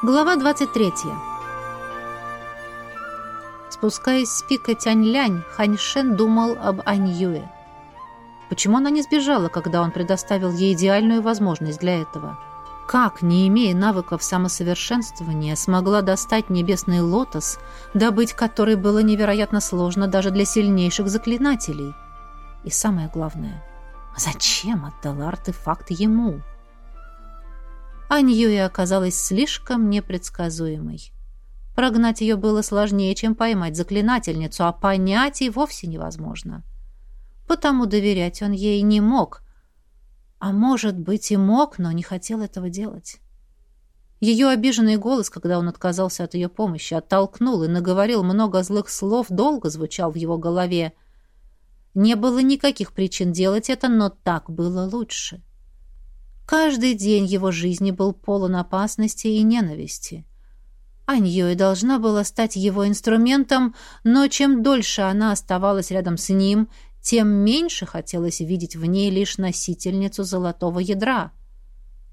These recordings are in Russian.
Глава 23. Спускаясь с пика Тянь-Лянь, Ханьшен думал об Аньюе. Почему она не сбежала, когда он предоставил ей идеальную возможность для этого? Как, не имея навыков самосовершенствования, смогла достать небесный лотос, добыть который было невероятно сложно даже для сильнейших заклинателей? И самое главное, зачем отдала артефакт ему? — а Ньюи оказалась слишком непредсказуемой. Прогнать ее было сложнее, чем поймать заклинательницу, а понять и вовсе невозможно. Потому доверять он ей не мог. А может быть и мог, но не хотел этого делать. Ее обиженный голос, когда он отказался от ее помощи, оттолкнул и наговорил много злых слов, долго звучал в его голове. Не было никаких причин делать это, но так было лучше. Каждый день его жизни был полон опасности и ненависти. Аньюэ должна была стать его инструментом, но чем дольше она оставалась рядом с ним, тем меньше хотелось видеть в ней лишь носительницу золотого ядра.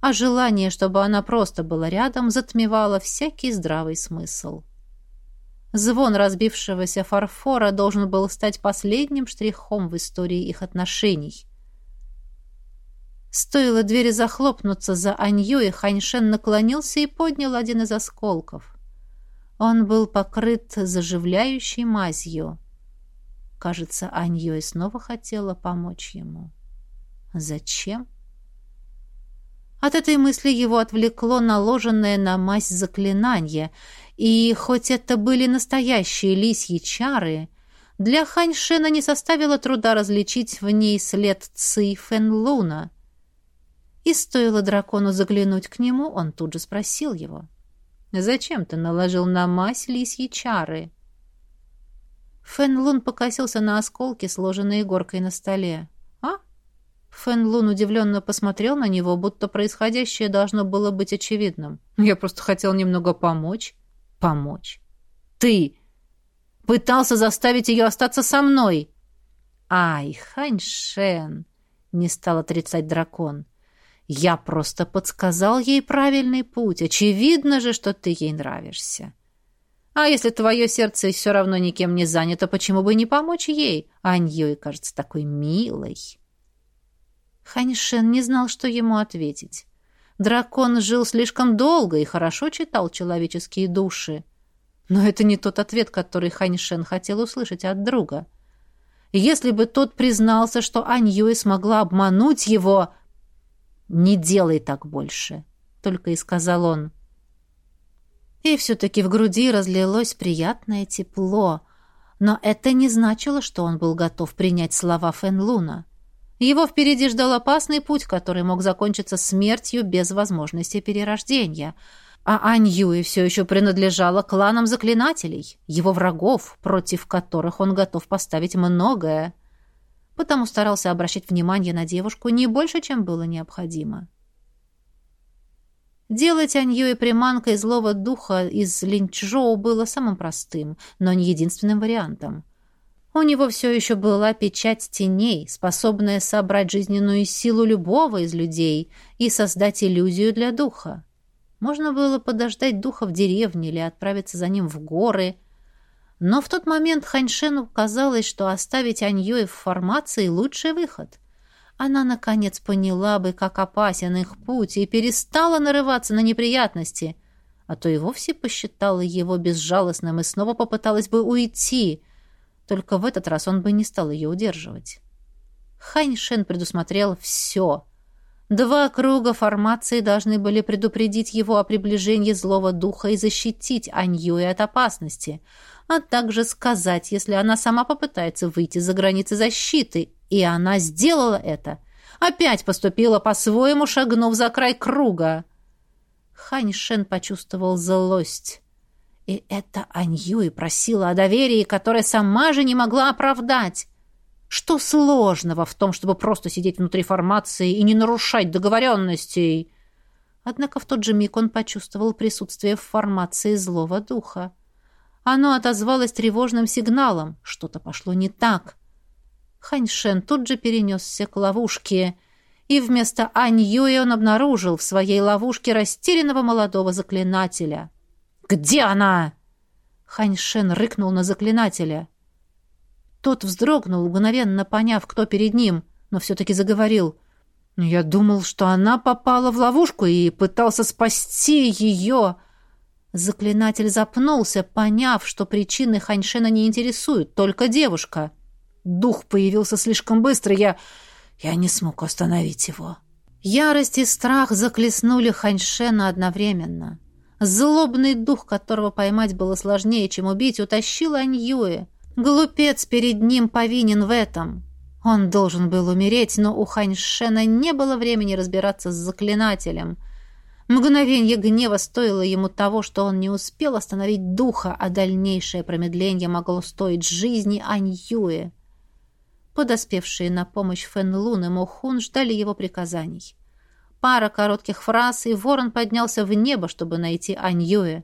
А желание, чтобы она просто была рядом, затмевало всякий здравый смысл. Звон разбившегося фарфора должен был стать последним штрихом в истории их отношений — Стоило двери захлопнуться за Анью, и Ханьшен наклонился и поднял один из осколков. Он был покрыт заживляющей мазью. Кажется, Аньюэ снова хотела помочь ему. Зачем? От этой мысли его отвлекло наложенное на мазь заклинание, и хоть это были настоящие лисьи чары, для Ханьшена не составило труда различить в ней след Ци Фэн Луна — и стоило дракону заглянуть к нему, он тут же спросил его. «Зачем ты наложил на мазь лисьи чары?» Фэн Лун покосился на осколки, сложенные горкой на столе. «А?» Фэн Лун удивленно посмотрел на него, будто происходящее должно было быть очевидным. «Я просто хотел немного помочь». «Помочь?» «Ты!» «Пытался заставить ее остаться со мной!» «Ай, Ханьшен!» — не стал отрицать дракон. Я просто подсказал ей правильный путь. Очевидно же, что ты ей нравишься. А если твое сердце все равно никем не занято, почему бы не помочь ей? Аньёй кажется такой милой. Ханьшен не знал, что ему ответить. Дракон жил слишком долго и хорошо читал человеческие души. Но это не тот ответ, который Ханьшен хотел услышать от друга. Если бы тот признался, что Аньюэ смогла обмануть его, «Не делай так больше», — только и сказал он. И все-таки в груди разлилось приятное тепло, но это не значило, что он был готов принять слова Фэн Луна. Его впереди ждал опасный путь, который мог закончиться смертью без возможности перерождения. А Ань Юи все еще принадлежала кланам заклинателей, его врагов, против которых он готов поставить многое потому старался обращать внимание на девушку не больше, чем было необходимо. Делать Анью и приманкой злого духа из Линчжоу было самым простым, но не единственным вариантом. У него все еще была печать теней, способная собрать жизненную силу любого из людей и создать иллюзию для духа. Можно было подождать духа в деревне или отправиться за ним в горы – но в тот момент Ханьшену казалось, что оставить Аньюэ в формации – лучший выход. Она, наконец, поняла бы, как опасен их путь, и перестала нарываться на неприятности, а то и вовсе посчитала его безжалостным и снова попыталась бы уйти. Только в этот раз он бы не стал ее удерживать. Ханьшен предусмотрел все – Два круга формации должны были предупредить его о приближении злого духа и защитить Аньюи от опасности а также сказать, если она сама попытается выйти за границы защиты. И она сделала это. Опять поступила по-своему, шагнув за край круга. Хань Шен почувствовал злость. И это Аньюи просила о доверии, которое сама же не могла оправдать. Что сложного в том, чтобы просто сидеть внутри формации и не нарушать договоренностей? Однако в тот же миг он почувствовал присутствие в формации злого духа. Оно отозвалось тревожным сигналом. Что-то пошло не так. Ханьшен тут же перенесся к ловушке. и вместо Ань Юи он обнаружил в своей ловушке растерянного молодого заклинателя. «Где она?» Хань Шен рыкнул на заклинателя. Тот вздрогнул, мгновенно поняв, кто перед ним, но все-таки заговорил. «Я думал, что она попала в ловушку и пытался спасти ее...» Заклинатель запнулся, поняв, что причины Ханьшена не интересуют, только девушка. Дух появился слишком быстро, я... я не смог остановить его. Ярость и страх заклеснули Ханьшена одновременно. Злобный дух, которого поймать было сложнее, чем убить, утащил Аньюэ. Глупец перед ним повинен в этом. Он должен был умереть, но у Ханьшена не было времени разбираться с заклинателем — Мгновенье гнева стоило ему того, что он не успел остановить духа, а дальнейшее промедление могло стоить жизни Аньюэ. Подоспевшие на помощь Фэн Лун и Мохун ждали его приказаний. Пара коротких фраз, и ворон поднялся в небо, чтобы найти Аньюэ.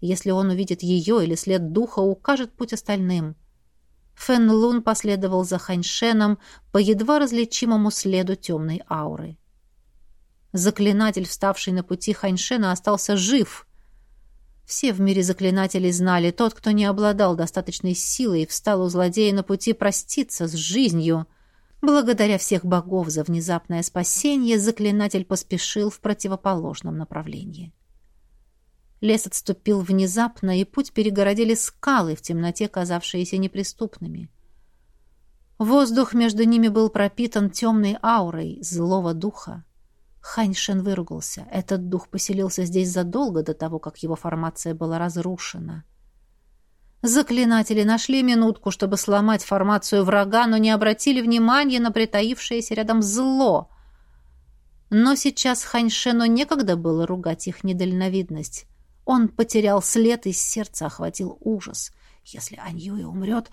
Если он увидит ее или след духа, укажет путь остальным. Фэн Лун последовал за Ханьшеном по едва различимому следу темной ауры. Заклинатель, вставший на пути Ханьшена, остался жив. Все в мире заклинателей знали, тот, кто не обладал достаточной силой, встал у злодея на пути проститься с жизнью. Благодаря всех богов за внезапное спасение, заклинатель поспешил в противоположном направлении. Лес отступил внезапно, и путь перегородили скалы, в темноте казавшиеся неприступными. Воздух между ними был пропитан темной аурой злого духа. Ханьшен выругался. Этот дух поселился здесь задолго до того, как его формация была разрушена. Заклинатели нашли минутку, чтобы сломать формацию врага, но не обратили внимания на притаившееся рядом зло. Но сейчас Ханьшену некогда было ругать их недальновидность. Он потерял след, и сердце охватил ужас. Если Аньюи умрет...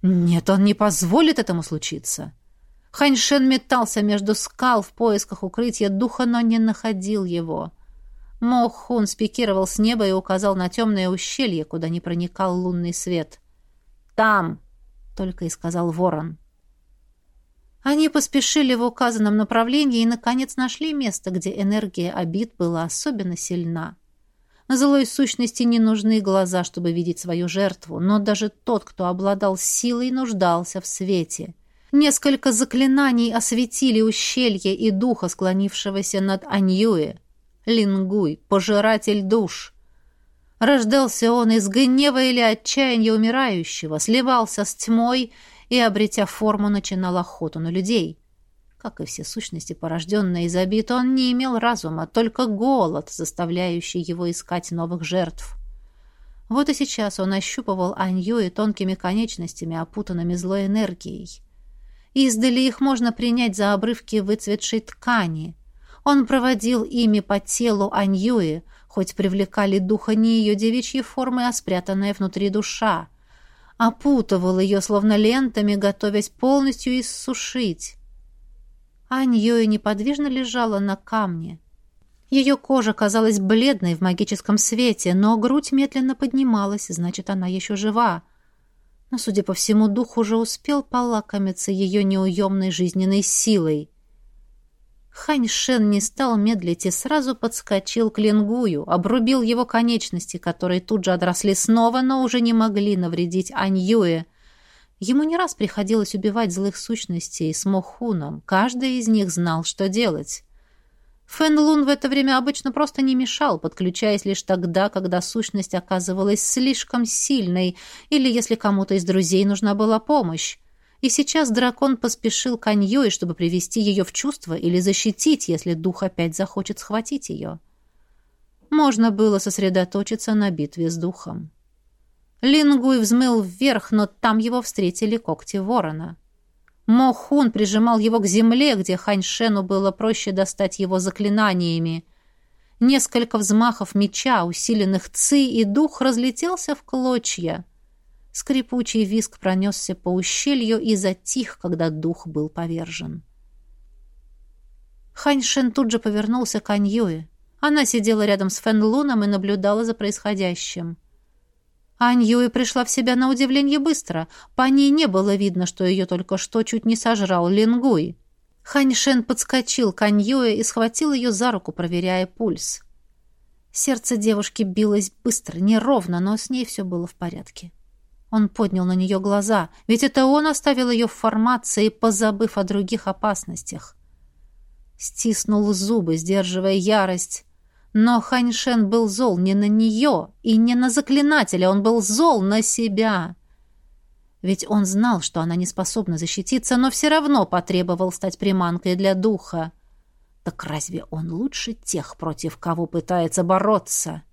Нет, он не позволит этому случиться. — Ханьшен метался между скал в поисках укрытия духа, но не находил его. Мо Хун спикировал с неба и указал на темное ущелье, куда не проникал лунный свет. «Там!» — только и сказал ворон. Они поспешили в указанном направлении и, наконец, нашли место, где энергия обид была особенно сильна. Злой сущности не нужны глаза, чтобы видеть свою жертву, но даже тот, кто обладал силой, нуждался в свете — Несколько заклинаний осветили ущелье и духа, склонившегося над Аньюэ. Лингуй, пожиратель душ. Рождался он из гнева или отчаяния умирающего, сливался с тьмой и, обретя форму, начинал охоту на людей. Как и все сущности, порожденные из обид, он не имел разума, только голод, заставляющий его искать новых жертв. Вот и сейчас он ощупывал Анью тонкими конечностями, опутанными злой энергией. Издали их можно принять за обрывки выцветшей ткани. Он проводил ими по телу Аньюи, хоть привлекали духа не ее девичьи формы, а спрятанная внутри душа. Опутывал ее, словно лентами, готовясь полностью иссушить. Аньюи неподвижно лежала на камне. Ее кожа казалась бледной в магическом свете, но грудь медленно поднималась, значит, она еще жива но, судя по всему, дух уже успел полакомиться ее неуемной жизненной силой. Хань Шен не стал медлить и сразу подскочил к Ленгую, обрубил его конечности, которые тут же отросли снова, но уже не могли навредить Ань Юэ. Ему не раз приходилось убивать злых сущностей с Мохуном. Каждый из них знал, что делать. Фэн Лун в это время обычно просто не мешал, подключаясь лишь тогда, когда сущность оказывалась слишком сильной или если кому-то из друзей нужна была помощь. И сейчас дракон поспешил к Аньёй, чтобы привести ее в чувство или защитить, если дух опять захочет схватить ее. Можно было сосредоточиться на битве с духом. Лингуй взмыл вверх, но там его встретили когти ворона. Мохун прижимал его к земле, где Ханьшену было проще достать его заклинаниями. Несколько взмахов меча, усиленных ци, и дух разлетелся в клочья. Скрипучий виск пронесся по ущелью и затих, когда дух был повержен. Ханьшен тут же повернулся к Аньюе. Она сидела рядом с Фэнлуном и наблюдала за происходящим. Аньюи пришла в себя на удивление быстро. По ней не было видно, что ее только что чуть не сожрал Лингуй. Ханьшен подскочил к Аньюэ и схватил ее за руку, проверяя пульс. Сердце девушки билось быстро, неровно, но с ней все было в порядке. Он поднял на нее глаза, ведь это он оставил ее в формации, позабыв о других опасностях. Стиснул зубы, сдерживая ярость. Но Ханьшен был зол не на нее и не на заклинателя, он был зол на себя. Ведь он знал, что она не способна защититься, но все равно потребовал стать приманкой для духа. Так разве он лучше тех, против кого пытается бороться?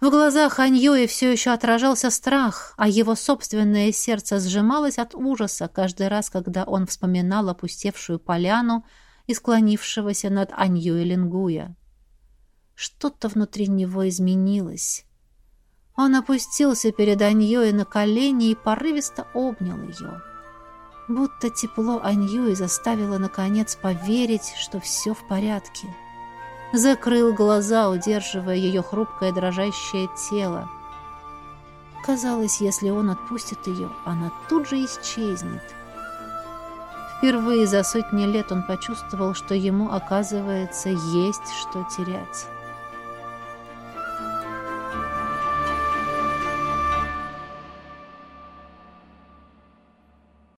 В глазах Аньюи все еще отражался страх, а его собственное сердце сжималось от ужаса каждый раз, когда он вспоминал опустевшую поляну и склонившегося над Аньюи Лингуя. Что-то внутри него изменилось. Он опустился перед Аньюи на колени и порывисто обнял ее. Будто тепло Аньюи заставило, наконец, поверить, что все в порядке. — закрыл глаза, удерживая ее хрупкое дрожащее тело. Казалось, если он отпустит ее, она тут же исчезнет. Впервые за сотни лет он почувствовал, что ему, оказывается, есть что терять.